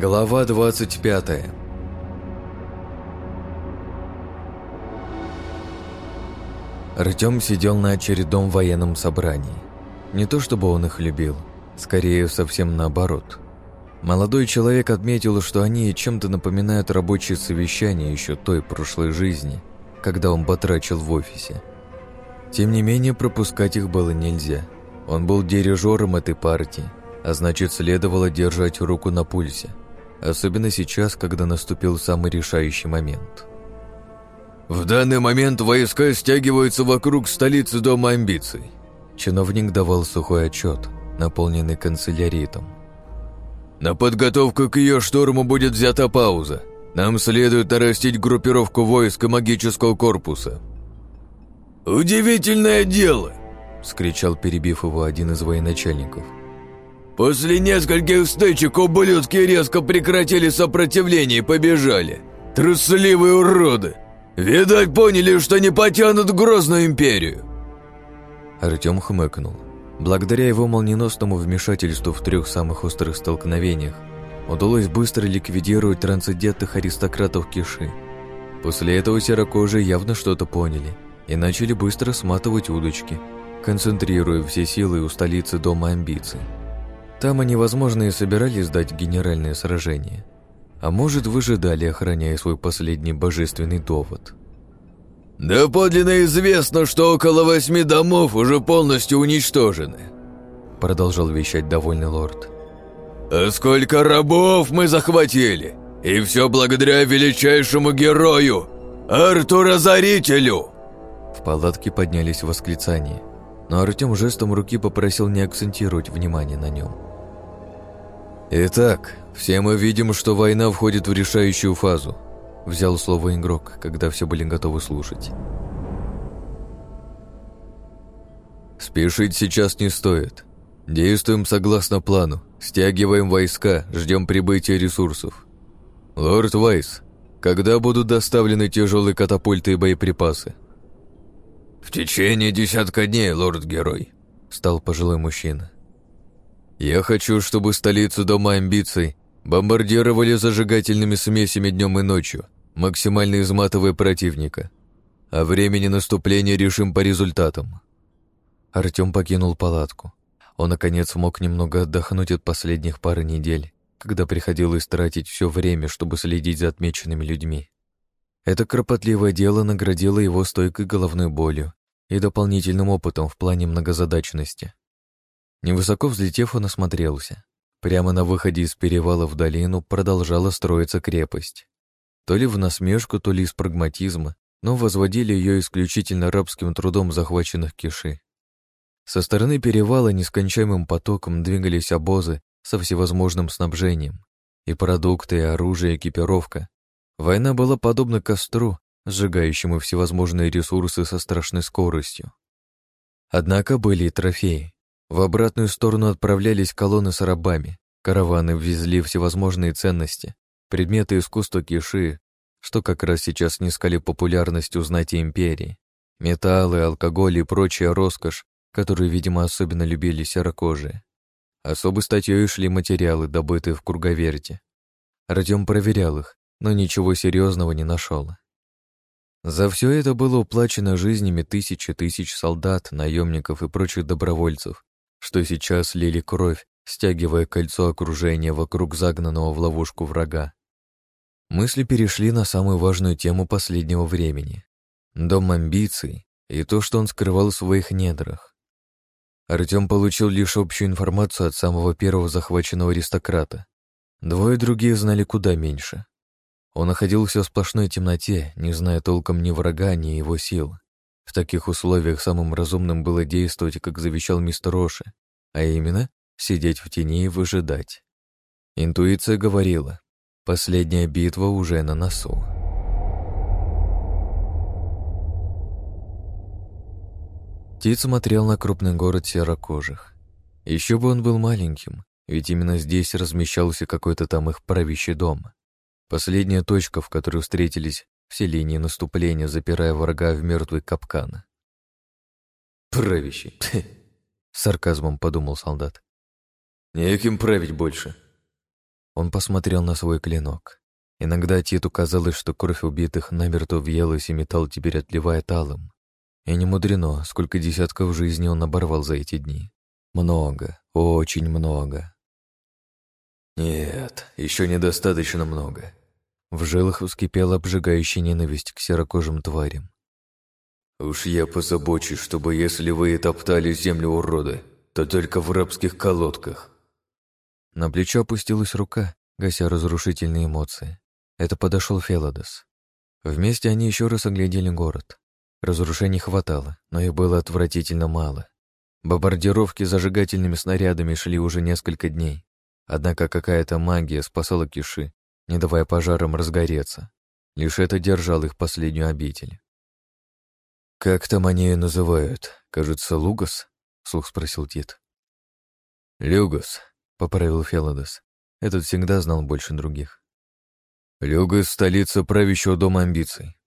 Глава 25 Артем сидел на очередном военном собрании. Не то чтобы он их любил, скорее совсем наоборот. Молодой человек отметил, что они чем-то напоминают рабочие совещания еще той прошлой жизни, когда он батрачил в офисе. Тем не менее, пропускать их было нельзя. Он был дирижером этой партии, а значит, следовало держать руку на пульсе. Особенно сейчас, когда наступил самый решающий момент. «В данный момент войска стягиваются вокруг столицы Дома амбиций», чиновник давал сухой отчет, наполненный канцеляритом. «На подготовку к ее штурму будет взята пауза. Нам следует нарастить группировку войск и магического корпуса». «Удивительное дело!» — скричал, перебив его один из военачальников. После нескольких стычек ублюдки резко прекратили сопротивление и побежали. Трусливые уроды! Видать, поняли, что не потянут грозную империю. Артем хмыкнул. Благодаря его молниеносному вмешательству в трех самых острых столкновениях удалось быстро ликвидировать трансцендентных аристократов Киши. После этого серокожие явно что-то поняли и начали быстро сматывать удочки, концентрируя все силы у столицы Дома амбиций. Там они, возможно, и собирались сдать генеральное сражение. А может, выжидали, охраняя свой последний божественный довод. «Да подлинно известно, что около восьми домов уже полностью уничтожены», продолжал вещать довольный лорд. «А сколько рабов мы захватили! И все благодаря величайшему герою, Арту-Разорителю!» В палатке поднялись восклицания, но Артем жестом руки попросил не акцентировать внимание на нем. «Итак, все мы видим, что война входит в решающую фазу», взял слово игрок, когда все были готовы слушать. «Спешить сейчас не стоит. Действуем согласно плану, стягиваем войска, ждем прибытия ресурсов. Лорд Вайс, когда будут доставлены тяжелые катапульты и боеприпасы?» «В течение десятка дней, лорд-герой», — стал пожилой мужчина. Я хочу, чтобы столицу Дома амбиций бомбардировали зажигательными смесями днем и ночью, максимально изматывая противника. А времени наступления решим по результатам. Артем покинул палатку. Он, наконец, мог немного отдохнуть от последних пары недель, когда приходилось тратить все время, чтобы следить за отмеченными людьми. Это кропотливое дело наградило его стойкой головной болью и дополнительным опытом в плане многозадачности. Невысоко взлетев, он осмотрелся. Прямо на выходе из перевала в долину продолжала строиться крепость. То ли в насмешку, то ли из прагматизма, но возводили ее исключительно рабским трудом захваченных киши. Со стороны перевала нескончаемым потоком двигались обозы со всевозможным снабжением. И продукты, и оружие, и экипировка. Война была подобна костру, сжигающему всевозможные ресурсы со страшной скоростью. Однако были и трофеи. В обратную сторону отправлялись колонны с рабами. Караваны везли всевозможные ценности, предметы искусства киши, что как раз сейчас снискали популярность у знати империи. Металлы, алкоголь и прочая роскошь, которую, видимо, особенно любили серокожие. Особой статьей шли материалы, добытые в круговерте. Артем проверял их, но ничего серьезного не нашел. За все это было уплачено жизнями тысячи тысяч солдат, наемников и прочих добровольцев, что сейчас лили кровь, стягивая кольцо окружения вокруг загнанного в ловушку врага. Мысли перешли на самую важную тему последнего времени — дом амбиций и то, что он скрывал в своих недрах. Артем получил лишь общую информацию от самого первого захваченного аристократа. Двое другие знали куда меньше. Он находился в сплошной темноте, не зная толком ни врага, ни его сил. В таких условиях самым разумным было действовать, как завещал мистер Роши, а именно сидеть в тени и выжидать. Интуиция говорила, последняя битва уже на носу. Тит смотрел на крупный город серокожих. Еще бы он был маленьким, ведь именно здесь размещался какой-то там их правящий дом. Последняя точка, в которой встретились все линии наступления, запирая врага в мертвый капкан. «Правящий!» — сарказмом подумал солдат. «Неким править больше». Он посмотрел на свой клинок. Иногда Титу казалось, что кровь убитых намертво въелась, и металл теперь отливает алым. И не мудрено, сколько десятков жизней он оборвал за эти дни. Много, очень много. Нет, еще недостаточно много. В жилах вскипела обжигающая ненависть к серокожим тварям. Уж я позабочусь, чтобы если вы и топтали землю уроды, то только в рабских колодках. На плечо опустилась рука, гася разрушительные эмоции. Это подошел Феладос. Вместе они еще раз оглядели город. Разрушений хватало, но их было отвратительно мало. Бомбардировки зажигательными снарядами шли уже несколько дней. Однако какая-то магия спасала Киши, не давая пожарам разгореться. Лишь это держал их последнюю обитель. «Как там они ее называют? Кажется, Лугас?» — слух спросил Тит. «Люгас», — поправил Феладос. Этот всегда знал больше других. «Люгас — столица правящего дома амбиций.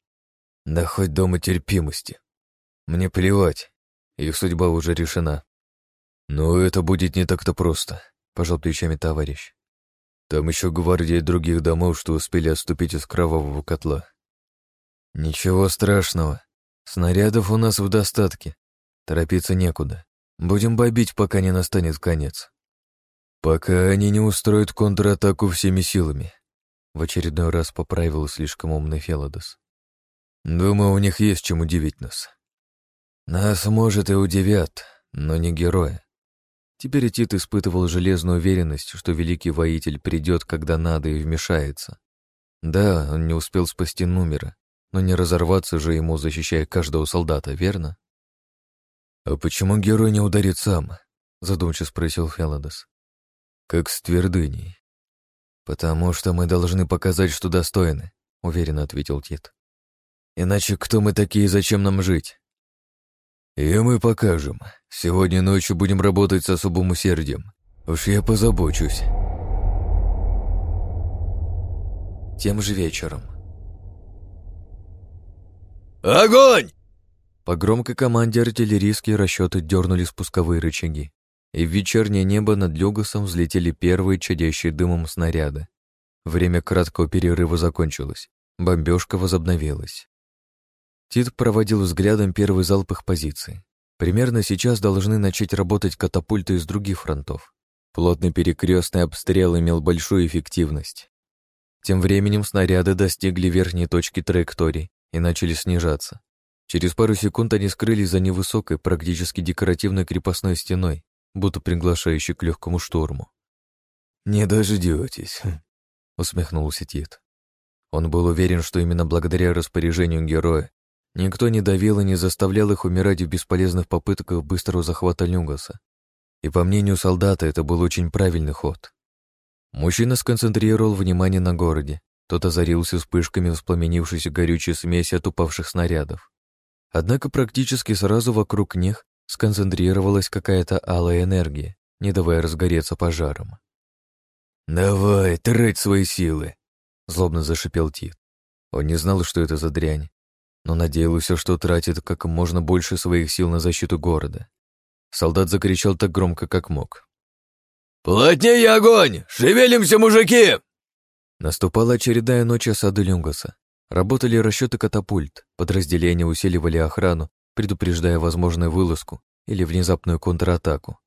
Да хоть дома терпимости. Мне плевать, их судьба уже решена. Но это будет не так-то просто», — пожал плечами товарищ. «Там еще гвардия других домов, что успели отступить из кровавого котла». «Ничего страшного», Снарядов у нас в достатке. Торопиться некуда. Будем бомбить, пока не настанет конец. Пока они не устроят контратаку всеми силами. В очередной раз поправил слишком умный Феладос. Думаю, у них есть чем удивить нас. Нас, может, и удивят, но не героя. Теперь Тит испытывал железную уверенность, что великий воитель придет, когда надо, и вмешается. Да, он не успел спасти Нумера, но не разорваться же ему, защищая каждого солдата, верно? «А почему герой не ударит сам?» — задумчиво спросил Феладос. «Как с твердыней». «Потому что мы должны показать, что достойны», — уверенно ответил Тит. «Иначе кто мы такие и зачем нам жить?» «И мы покажем. Сегодня ночью будем работать с особым усердием. Уж я позабочусь». Тем же вечером. «Огонь!» По громкой команде артиллерийские расчеты дернули спусковые рычаги, и в вечернее небо над Люгасом взлетели первые чадящие дымом снаряды. Время краткого перерыва закончилось, бомбежка возобновилась. Тит проводил взглядом первый залп их позиций. Примерно сейчас должны начать работать катапульты из других фронтов. Плотный перекрестный обстрел имел большую эффективность. Тем временем снаряды достигли верхней точки траектории и начали снижаться. Через пару секунд они скрылись за невысокой, практически декоративной крепостной стеной, будто приглашающей к легкому шторму. «Не дождетесь», — усмехнулся Тит. Он был уверен, что именно благодаря распоряжению героя никто не давил и не заставлял их умирать в бесполезных попытках быстрого захвата Люгаса. И по мнению солдата, это был очень правильный ход. Мужчина сконцентрировал внимание на городе, тот озарился вспышками воспламенившейся горючей смеси от упавших снарядов. Однако практически сразу вокруг них сконцентрировалась какая-то алая энергия, не давая разгореться пожаром. «Давай, трать свои силы!» — злобно зашипел Тит. Он не знал, что это за дрянь, но надеялся, что тратит как можно больше своих сил на защиту города. Солдат закричал так громко, как мог. «Плотнее огонь! Шевелимся, мужики!» Наступала очередная ночь осады Люнгаса. Работали расчеты катапульт, подразделения усиливали охрану, предупреждая возможную вылазку или внезапную контратаку.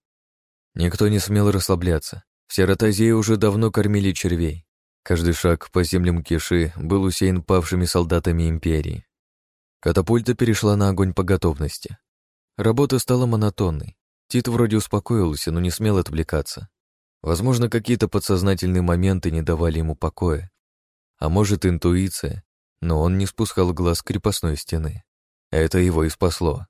Никто не смел расслабляться. Все ротозеи уже давно кормили червей. Каждый шаг по землям Киши был усеян павшими солдатами Империи. Катапульта перешла на огонь по готовности. Работа стала монотонной. Тит вроде успокоился, но не смел отвлекаться. Возможно, какие-то подсознательные моменты не давали ему покоя. А может, интуиция, но он не спускал глаз крепостной стены. Это его и спасло.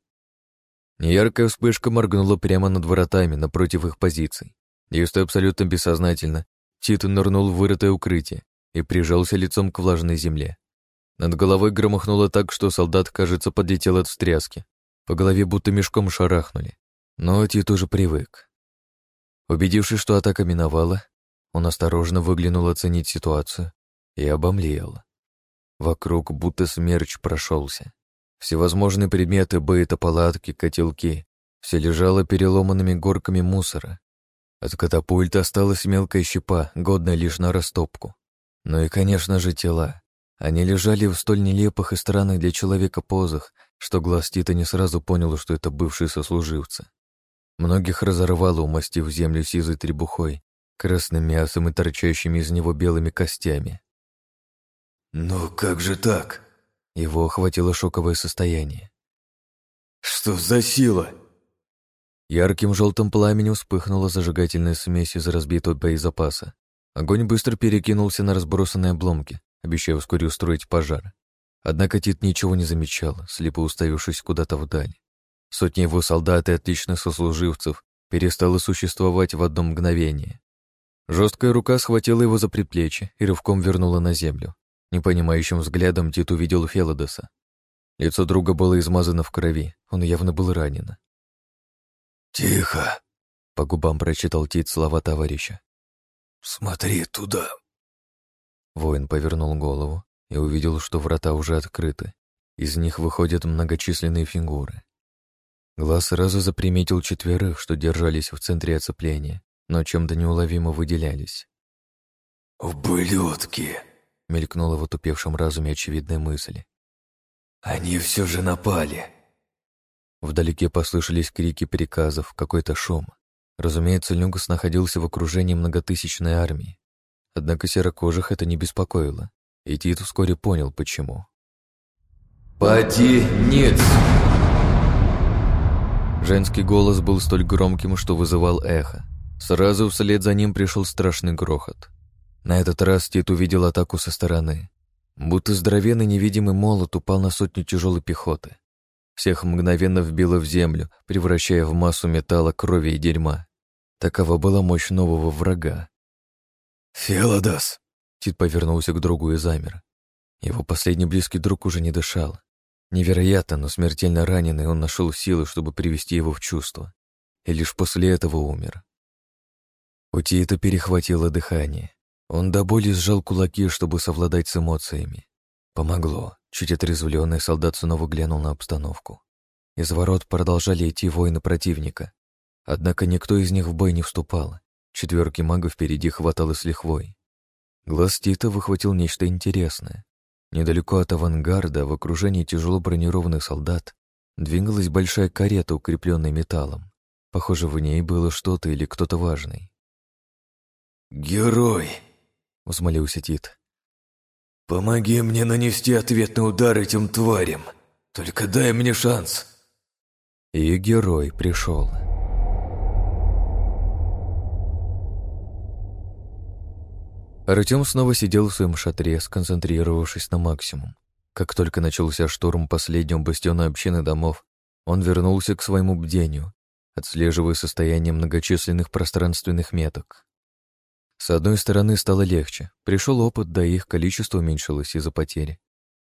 Неяркая вспышка моргнула прямо над воротами напротив их позиций. Действуя абсолютно бессознательно, Тит нырнул в вырытое укрытие и прижался лицом к влажной земле. Над головой громыхнуло так, что солдат, кажется, подлетел от встряски. По голове будто мешком шарахнули. Но Тит уже привык. Убедившись, что атака миновала, он осторожно выглянул оценить ситуацию и обомлел. Вокруг будто смерч прошелся. Всевозможные предметы быта, палатки, котелки — все лежало переломанными горками мусора. От катапульта осталась мелкая щепа, годная лишь на растопку. Ну и, конечно же, тела. Они лежали в столь нелепых и странных для человека позах, что глаз Тита не сразу понял, что это бывшие сослуживцы. Многих разорвало, умастив землю сизой требухой, красным мясом и торчащими из него белыми костями. «Ну как же так?» Его охватило шоковое состояние. «Что за сила?» Ярким желтым пламенем вспыхнула зажигательная смесь из разбитого боезапаса. Огонь быстро перекинулся на разбросанные обломки, обещая вскоре устроить пожар. Однако Тит ничего не замечал, слепо уставившись куда-то вдаль. Сотни его солдат и отличных сослуживцев перестало существовать в одно мгновение. Жесткая рука схватила его за предплечье и рывком вернула на землю. Непонимающим взглядом Тит увидел Феладоса. Лицо друга было измазано в крови, он явно был ранен. «Тихо!» — по губам прочитал Тит слова товарища. «Смотри туда!» Воин повернул голову и увидел, что врата уже открыты. Из них выходят многочисленные фигуры. Глаз сразу заприметил четверых, что держались в центре оцепления, но чем-то неуловимо выделялись. «Ублюдки!» — мелькнула в отупевшем разуме очевидная мысль. «Они все же напали!» Вдалеке послышались крики приказов, какой-то шум. Разумеется, Люгас находился в окружении многотысячной армии. Однако серокожих это не беспокоило, и Тит вскоре понял, почему. «Поди, нет!» Женский голос был столь громким, что вызывал эхо. Сразу вслед за ним пришел страшный грохот. На этот раз Тит увидел атаку со стороны. Будто здоровенный невидимый молот упал на сотню тяжелой пехоты. Всех мгновенно вбило в землю, превращая в массу металла, крови и дерьма. Такова была мощь нового врага. «Феладос!» Тит повернулся к другу и замер. Его последний близкий друг уже не дышал. Невероятно, но смертельно раненый, он нашел силы, чтобы привести его в чувство. И лишь после этого умер. У Тита перехватило дыхание. Он до боли сжал кулаки, чтобы совладать с эмоциями. Помогло. Чуть отрезвленный солдат снова глянул на обстановку. Из ворот продолжали идти воины противника. Однако никто из них в бой не вступал. Четверки магов впереди хватало с лихвой. Глаз Тита выхватил нечто интересное. Недалеко от авангарда, в окружении тяжело бронированных солдат, двигалась большая карета, укрепленная металлом. Похоже, в ней было что-то или кто-то важный. «Герой!» — взмолился Тит. «Помоги мне нанести ответный удар этим тварям. Только дай мне шанс». И герой пришел. Артем снова сидел в своем шатре, сконцентрировавшись на максимум. Как только начался штурм последнего бастиона общины домов, он вернулся к своему бдению, отслеживая состояние многочисленных пространственных меток. С одной стороны, стало легче. Пришел опыт, да их количество уменьшилось из-за потери.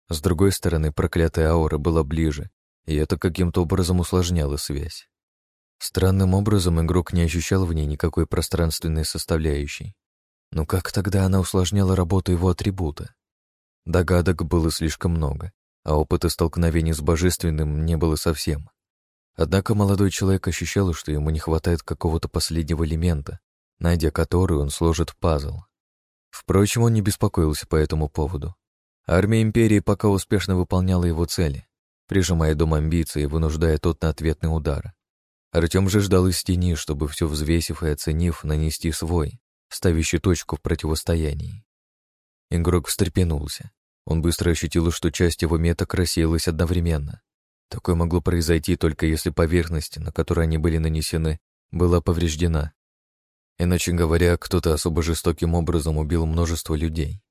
С другой стороны, проклятая аура была ближе, и это каким-то образом усложняло связь. Странным образом игрок не ощущал в ней никакой пространственной составляющей. Но как тогда она усложняла работу его атрибута? Догадок было слишком много, а опыта столкновений с божественным не было совсем. Однако молодой человек ощущал, что ему не хватает какого-то последнего элемента, найдя который он сложит пазл. Впрочем, он не беспокоился по этому поводу. Армия Империи пока успешно выполняла его цели, прижимая дом амбиций и вынуждая тот на ответный удар. Артем же ждал из тени, чтобы все взвесив и оценив, нанести свой, ставящий точку в противостоянии. Игрок встрепенулся. Он быстро ощутил, что часть его меток рассеялась одновременно. Такое могло произойти только если поверхность, на которой они были нанесены, была повреждена. Иначе говоря, кто-то особо жестоким образом убил множество людей.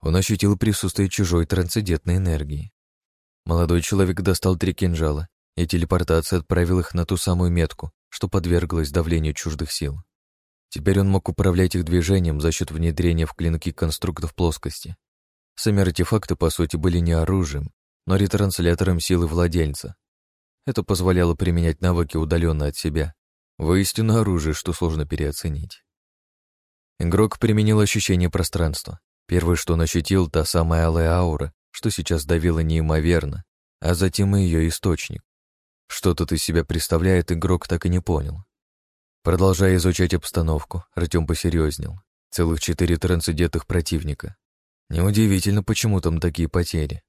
Он ощутил присутствие чужой трансцендентной энергии. Молодой человек достал три кинжала, и телепортация отправил их на ту самую метку, что подверглась давлению чуждых сил. Теперь он мог управлять их движением за счет внедрения в клинки конструктов плоскости. Сами артефакты, по сути, были не оружием, но ретранслятором силы владельца. Это позволяло применять навыки удаленно от себя, Воистину оружие, что сложно переоценить. Игрок применил ощущение пространства. Первое, что он ощутил, та самая алая аура, что сейчас давила неимоверно, а затем и ее источник. Что тут из себя представляет, игрок так и не понял. Продолжая изучать обстановку, Артем посерьезнел. Целых четыре трансцендентных противника. Неудивительно, почему там такие потери.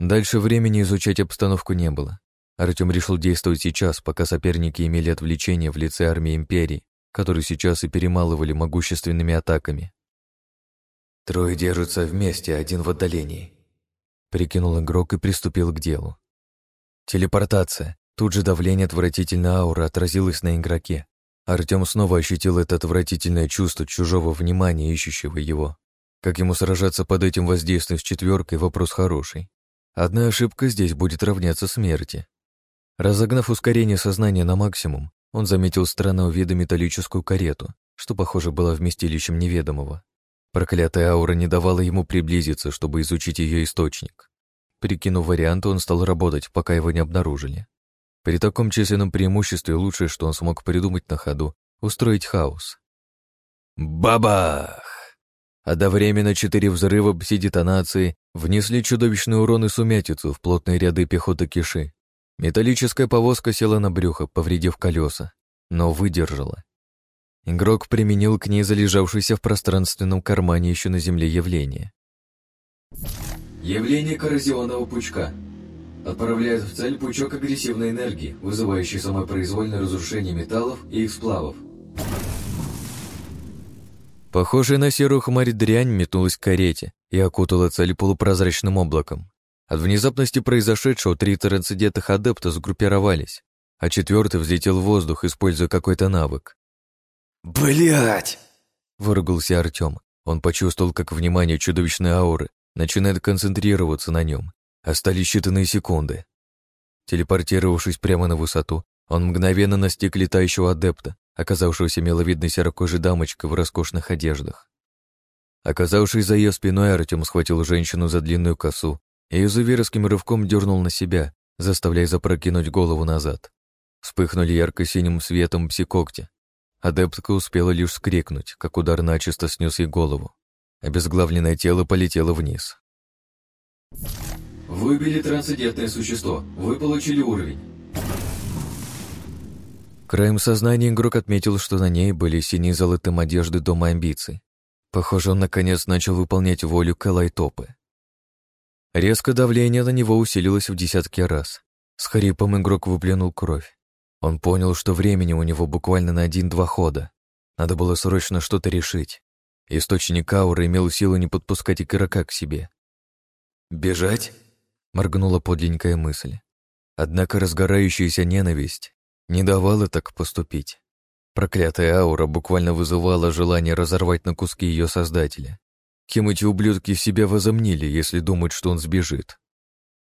Дальше времени изучать обстановку не было. Артем решил действовать сейчас, пока соперники имели отвлечение в лице армии Империи, которую сейчас и перемалывали могущественными атаками. «Трое держатся вместе, один в отдалении», — прикинул игрок и приступил к делу. Телепортация. Тут же давление отвратительной ауры отразилось на игроке. Артем снова ощутил это отвратительное чувство чужого внимания, ищущего его. Как ему сражаться под этим воздействием с четверкой, вопрос хороший. Одна ошибка здесь будет равняться смерти. Разогнав ускорение сознания на максимум, он заметил странного вида металлическую карету, что, похоже, была вместилищем неведомого. Проклятая аура не давала ему приблизиться, чтобы изучить ее источник. Прикинув варианты, он стал работать, пока его не обнаружили. При таком численном преимуществе лучшее, что он смог придумать на ходу, устроить хаос. Бабах! Одновременно четыре взрыва пси-детонации внесли чудовищный урон и сумятицу в плотные ряды пехоты Киши. Металлическая повозка села на брюхо, повредив колеса, но выдержала. Игрок применил к ней залежавшееся в пространственном кармане еще на земле явление. Явление коррозионного пучка. Отправляет в цель пучок агрессивной энергии, вызывающий самопроизвольное разрушение металлов и их сплавов. Похожая на серую хмарь дрянь метнулась к карете и окутала цель полупрозрачным облаком. От внезапности произошедшего три трансцендентных адепта сгруппировались, а четвертый взлетел в воздух, используя какой-то навык. Блять! выругался Артем. Он почувствовал, как внимание чудовищной ауры начинает концентрироваться на нем. Остались считанные секунды. Телепортировавшись прямо на высоту, он мгновенно настиг летающего адепта, оказавшегося миловидной серокожей дамочкой в роскошных одеждах. Оказавшись за ее спиной, Артем схватил женщину за длинную косу и изуверским рывком дернул на себя, заставляя запрокинуть голову назад. Вспыхнули ярко-синим светом псикогти. Адептка успела лишь скрикнуть, как удар начисто снес ей голову. Обезглавленное тело полетело вниз. Выбили трансцендентное существо. Вы получили уровень. Краем сознания игрок отметил, что на ней были синие золотым одежды Дома амбиций. Похоже, он наконец начал выполнять волю Калайтопы. Резко давление на него усилилось в десятки раз. С хрипом игрок выплюнул кровь. Он понял, что времени у него буквально на один-два хода. Надо было срочно что-то решить. Источник ауры имел силу не подпускать игрока к себе. «Бежать?» — моргнула подленькая мысль. Однако разгорающаяся ненависть не давала так поступить. Проклятая аура буквально вызывала желание разорвать на куски ее создателя. Кем эти ублюдки себя возомнили, если думают, что он сбежит?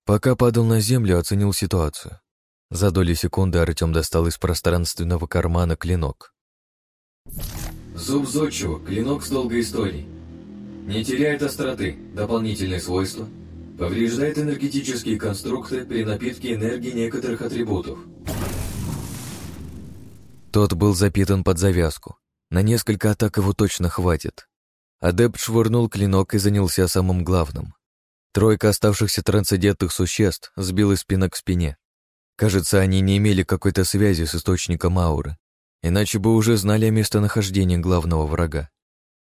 Пока падал на землю, оценил ситуацию. За доли секунды Артем достал из пространственного кармана клинок. Зуб зодчего, клинок с долгой историей. Не теряет остроты, дополнительные свойства. Повреждает энергетические конструкты при напитке энергии некоторых атрибутов. Тот был запитан под завязку. На несколько атак его точно хватит. Адепт швырнул клинок и занялся самым главным. Тройка оставшихся трансцендентных существ сбила спина к спине. Кажется, они не имели какой-то связи с источником ауры, иначе бы уже знали о местонахождении главного врага.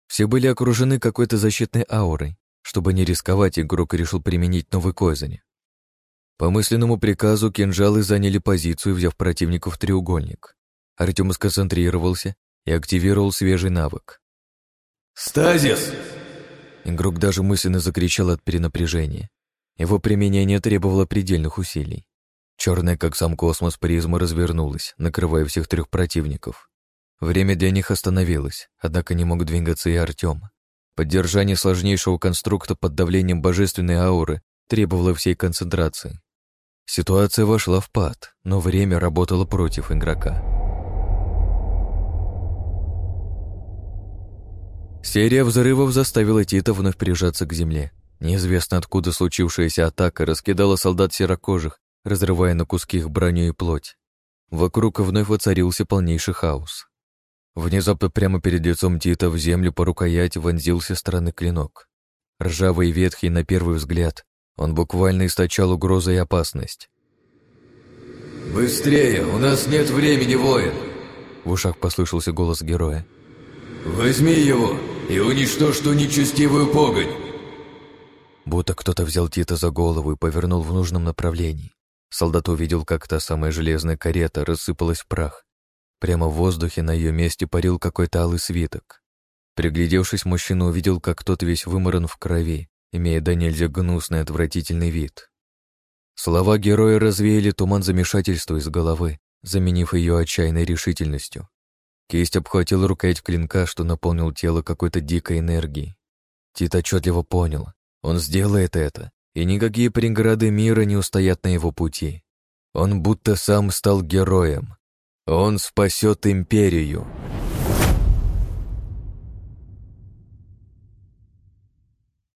Все были окружены какой-то защитной аурой. Чтобы не рисковать, игрок решил применить новый козырь. По мысленному приказу кинжалы заняли позицию, взяв противников в треугольник. Артем сконцентрировался и активировал свежий навык. «Стазис!» Игрок даже мысленно закричал от перенапряжения. Его применение требовало предельных усилий. Черная, как сам космос, призма развернулась, накрывая всех трех противников. Время для них остановилось, однако не мог двигаться и Артем. Поддержание сложнейшего конструкта под давлением божественной ауры требовало всей концентрации. Ситуация вошла в пад, но время работало против игрока. Серия взрывов заставила Тита вновь прижаться к земле. Неизвестно откуда случившаяся атака раскидала солдат серокожих, разрывая на куски их броню и плоть. Вокруг вновь воцарился полнейший хаос. Внезапно прямо перед лицом Тита в землю по рукоять вонзился странный клинок. Ржавый и ветхий на первый взгляд, он буквально источал угрозу и опасность. «Быстрее! У нас нет времени, воин!» В ушах послышался голос героя. «Возьми его и уничтожь ту нечестивую погонь!» Будто кто-то взял Тита за голову и повернул в нужном направлении. Солдат увидел, как та самая железная карета рассыпалась в прах. Прямо в воздухе на ее месте парил какой-то алый свиток. Приглядевшись, мужчина увидел, как тот весь выморан в крови, имея до нельзя гнусный отвратительный вид. Слова героя развеяли туман замешательства из головы, заменив ее отчаянной решительностью. Кисть обхватил рукоять клинка, что наполнил тело какой-то дикой энергией. Тит отчетливо понял, он сделает это, и никакие преграды мира не устоят на его пути. Он будто сам стал героем. Он спасет империю.